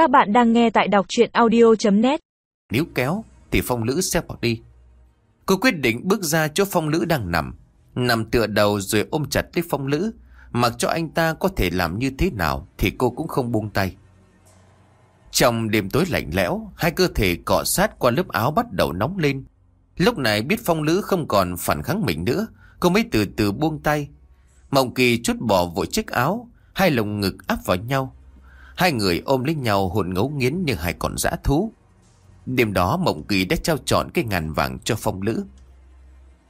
Các bạn đang nghe tại đọc chuyện audio.net Nếu kéo thì phong lữ sẽ bỏ đi. Cô quyết định bước ra chỗ phong lữ đang nằm. Nằm tựa đầu rồi ôm chặt lấy phong lữ. Mặc cho anh ta có thể làm như thế nào thì cô cũng không buông tay. Trong đêm tối lạnh lẽo, hai cơ thể cọ sát qua lớp áo bắt đầu nóng lên. Lúc này biết phong lữ không còn phản kháng mình nữa, cô mới từ từ buông tay. Mộng kỳ chút bỏ vội chiếc áo, hai lồng ngực áp vào nhau. Hai người ôm lấy nhau hồn ngấu nghiến như hai con dã thú. Đêm đó Mộng Kỳ đã trao chọn cái ngàn vàng cho phong lữ.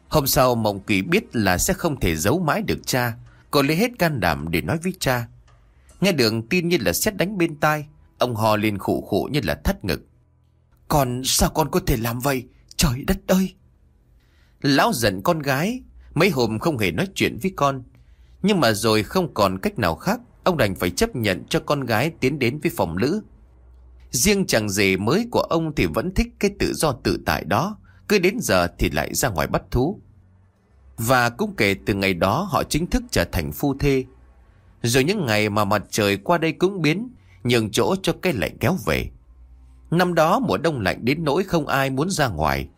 Hôm sau, Mộng Kỳ biết là sẽ không thể giấu mãi được cha. Cô lấy hết can đảm để nói với cha. Nghe đường tin như là xét đánh bên tai. Ông ho lên khủ khổ như là thắt ngực. Con, sao con có thể làm vậy? Trời đất ơi! Lão giận con gái. Mấy hôm không hề nói chuyện với con. Nhưng mà rồi không còn cách nào khác. Ông đành phải chấp nhận cho con gái tiến đến với phòng lữ. Riêng chàng rể mới của ông thì vẫn thích cái tự do tự tại đó. Cứ đến giờ thì lại ra ngoài bắt thú. Và cũng kể từ ngày đó họ chính thức trở thành phu thê. Rồi những ngày mà mặt trời qua đây cũng biến, nhường chỗ cho cái lạnh kéo về. Năm đó mùa đông lạnh đến nỗi không ai muốn ra ngoài.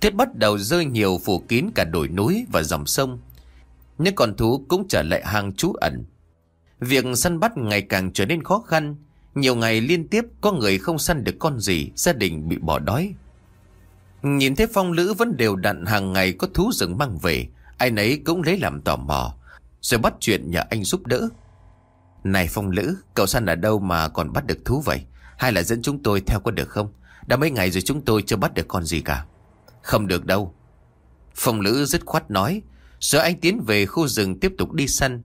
Tuyết bắt đầu rơi nhiều phủ kín cả đồi núi và dòng sông. Những con thú cũng trở lại hang trú ẩn. Việc săn bắt ngày càng trở nên khó khăn. Nhiều ngày liên tiếp có người không săn được con gì, gia đình bị bỏ đói. Nhìn thấy phong lữ vẫn đều đặn hàng ngày có thú rừng mang về, ai nấy cũng lấy làm tò mò, rồi bắt chuyện nhờ anh giúp đỡ. Này phong lữ, cậu săn ở đâu mà còn bắt được thú vậy? Hay là dẫn chúng tôi theo có được không? Đã mấy ngày rồi chúng tôi chưa bắt được con gì cả. Không được đâu. Phong lữ dứt khoát nói, rồi anh tiến về khu rừng tiếp tục đi săn.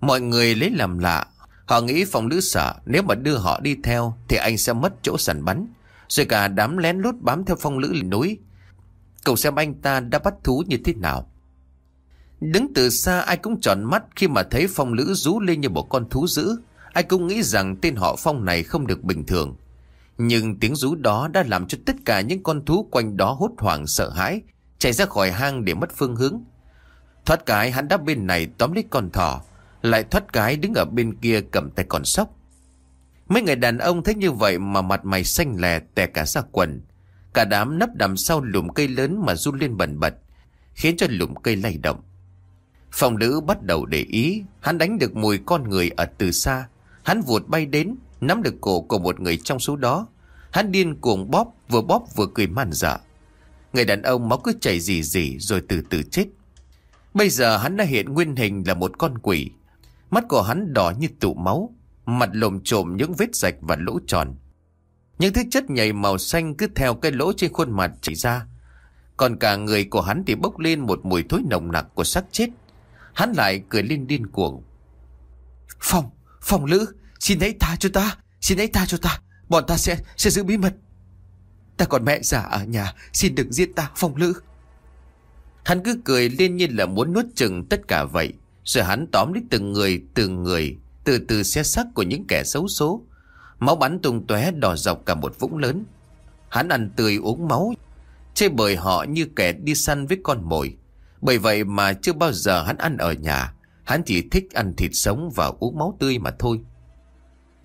Mọi người lấy làm lạ, Họ nghĩ phong lữ sợ nếu mà đưa họ đi theo thì anh sẽ mất chỗ sẵn bắn. Rồi cả đám lén lút bám theo phong lữ lên núi. Cậu xem anh ta đã bắt thú như thế nào. Đứng từ xa ai cũng tròn mắt khi mà thấy phong lữ rú lên như một con thú dữ. Ai cũng nghĩ rằng tên họ phong này không được bình thường. Nhưng tiếng rú đó đã làm cho tất cả những con thú quanh đó hốt hoảng sợ hãi, chạy ra khỏi hang để mất phương hướng. Thoát cái hắn đáp bên này tóm lấy con thỏ, lại thoát cái đứng ở bên kia cầm tay con sóc. Mấy người đàn ông thấy như vậy mà mặt mày xanh lè, tè cả ra quần. Cả đám nấp đằng sau lùm cây lớn mà run lên bần bật, Khiến cho lùm cây lay động. Phòng nữ bắt đầu để ý, Hắn đánh được mùi con người ở từ xa. Hắn vụt bay đến, Nắm được cổ của một người trong số đó. Hắn điên cuồng bóp, Vừa bóp vừa cười man dở Người đàn ông máu cứ chảy rỉ rỉ Rồi từ từ chết. Bây giờ hắn đã hiện nguyên hình là một con quỷ. Mắt của hắn đỏ như tụ máu, mặt lồm trộm những vết rạch và lỗ tròn. Những thứ chất nhầy màu xanh cứ theo cái lỗ trên khuôn mặt chảy ra. Còn cả người của hắn thì bốc lên một mùi thối nồng nặc của xác chết. Hắn lại cười lên điên cuồng. Phòng, phòng lữ, xin hãy tha cho ta, xin hãy tha cho ta, bọn ta sẽ sẽ giữ bí mật. Ta còn mẹ già ở nhà, xin đừng giết ta, phòng lữ. Hắn cứ cười lên như là muốn nuốt chừng tất cả vậy. Rồi hắn tóm lấy từng người, từng người, từ từ xe xác của những kẻ xấu số. Máu bắn tung tóe đỏ dọc cả một vũng lớn. Hắn ăn tươi uống máu, chê bởi họ như kẻ đi săn với con mồi. Bởi vậy mà chưa bao giờ hắn ăn ở nhà, hắn chỉ thích ăn thịt sống và uống máu tươi mà thôi.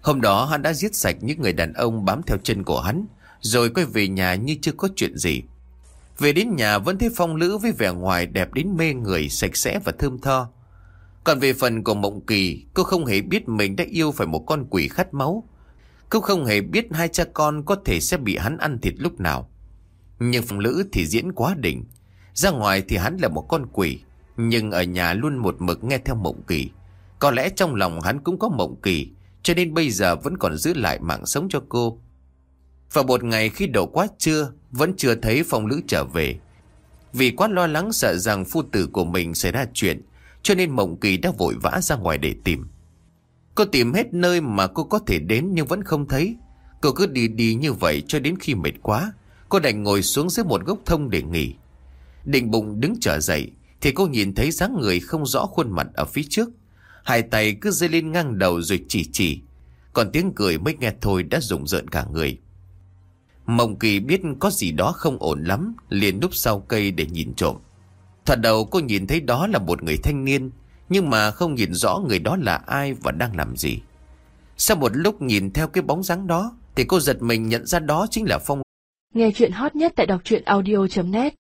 Hôm đó hắn đã giết sạch những người đàn ông bám theo chân của hắn, rồi quay về nhà như chưa có chuyện gì. Về đến nhà vẫn thấy phong lữ với vẻ ngoài đẹp đến mê người, sạch sẽ và thơm tho. Còn về phần của Mộng Kỳ, cô không hề biết mình đã yêu phải một con quỷ khát máu. Cô không hề biết hai cha con có thể sẽ bị hắn ăn thịt lúc nào. Nhưng Phong Lữ thì diễn quá đỉnh. Ra ngoài thì hắn là một con quỷ, nhưng ở nhà luôn một mực nghe theo Mộng Kỳ. Có lẽ trong lòng hắn cũng có Mộng Kỳ, cho nên bây giờ vẫn còn giữ lại mạng sống cho cô. Và một ngày khi đổ quá trưa, vẫn chưa thấy Phong Lữ trở về. Vì quá lo lắng sợ rằng phu tử của mình xảy ra chuyện, cho nên Mộng Kỳ đã vội vã ra ngoài để tìm. Cô tìm hết nơi mà cô có thể đến nhưng vẫn không thấy. Cô cứ đi đi như vậy cho đến khi mệt quá, Cô đành ngồi xuống dưới một gốc thông để nghỉ. Định bụng đứng trở dậy, Thì cô nhìn thấy dáng người không rõ khuôn mặt ở phía trước. Hai tay cứ dây lên ngang đầu rồi chỉ chỉ, Còn tiếng cười mới nghe thôi đã rụng rợn cả người. Mộng kỳ biết có gì đó không ổn lắm, Liền núp sau cây để nhìn trộm. Thoạt đầu cô nhìn thấy đó là một người thanh niên, Nhưng mà không nhìn rõ người đó là ai và đang làm gì. Sau một lúc nhìn theo cái bóng dáng đó, Thì cô giật mình nhận ra đó chính là Phong Nghe chuyện hot nhất tại đọc truyện audio.net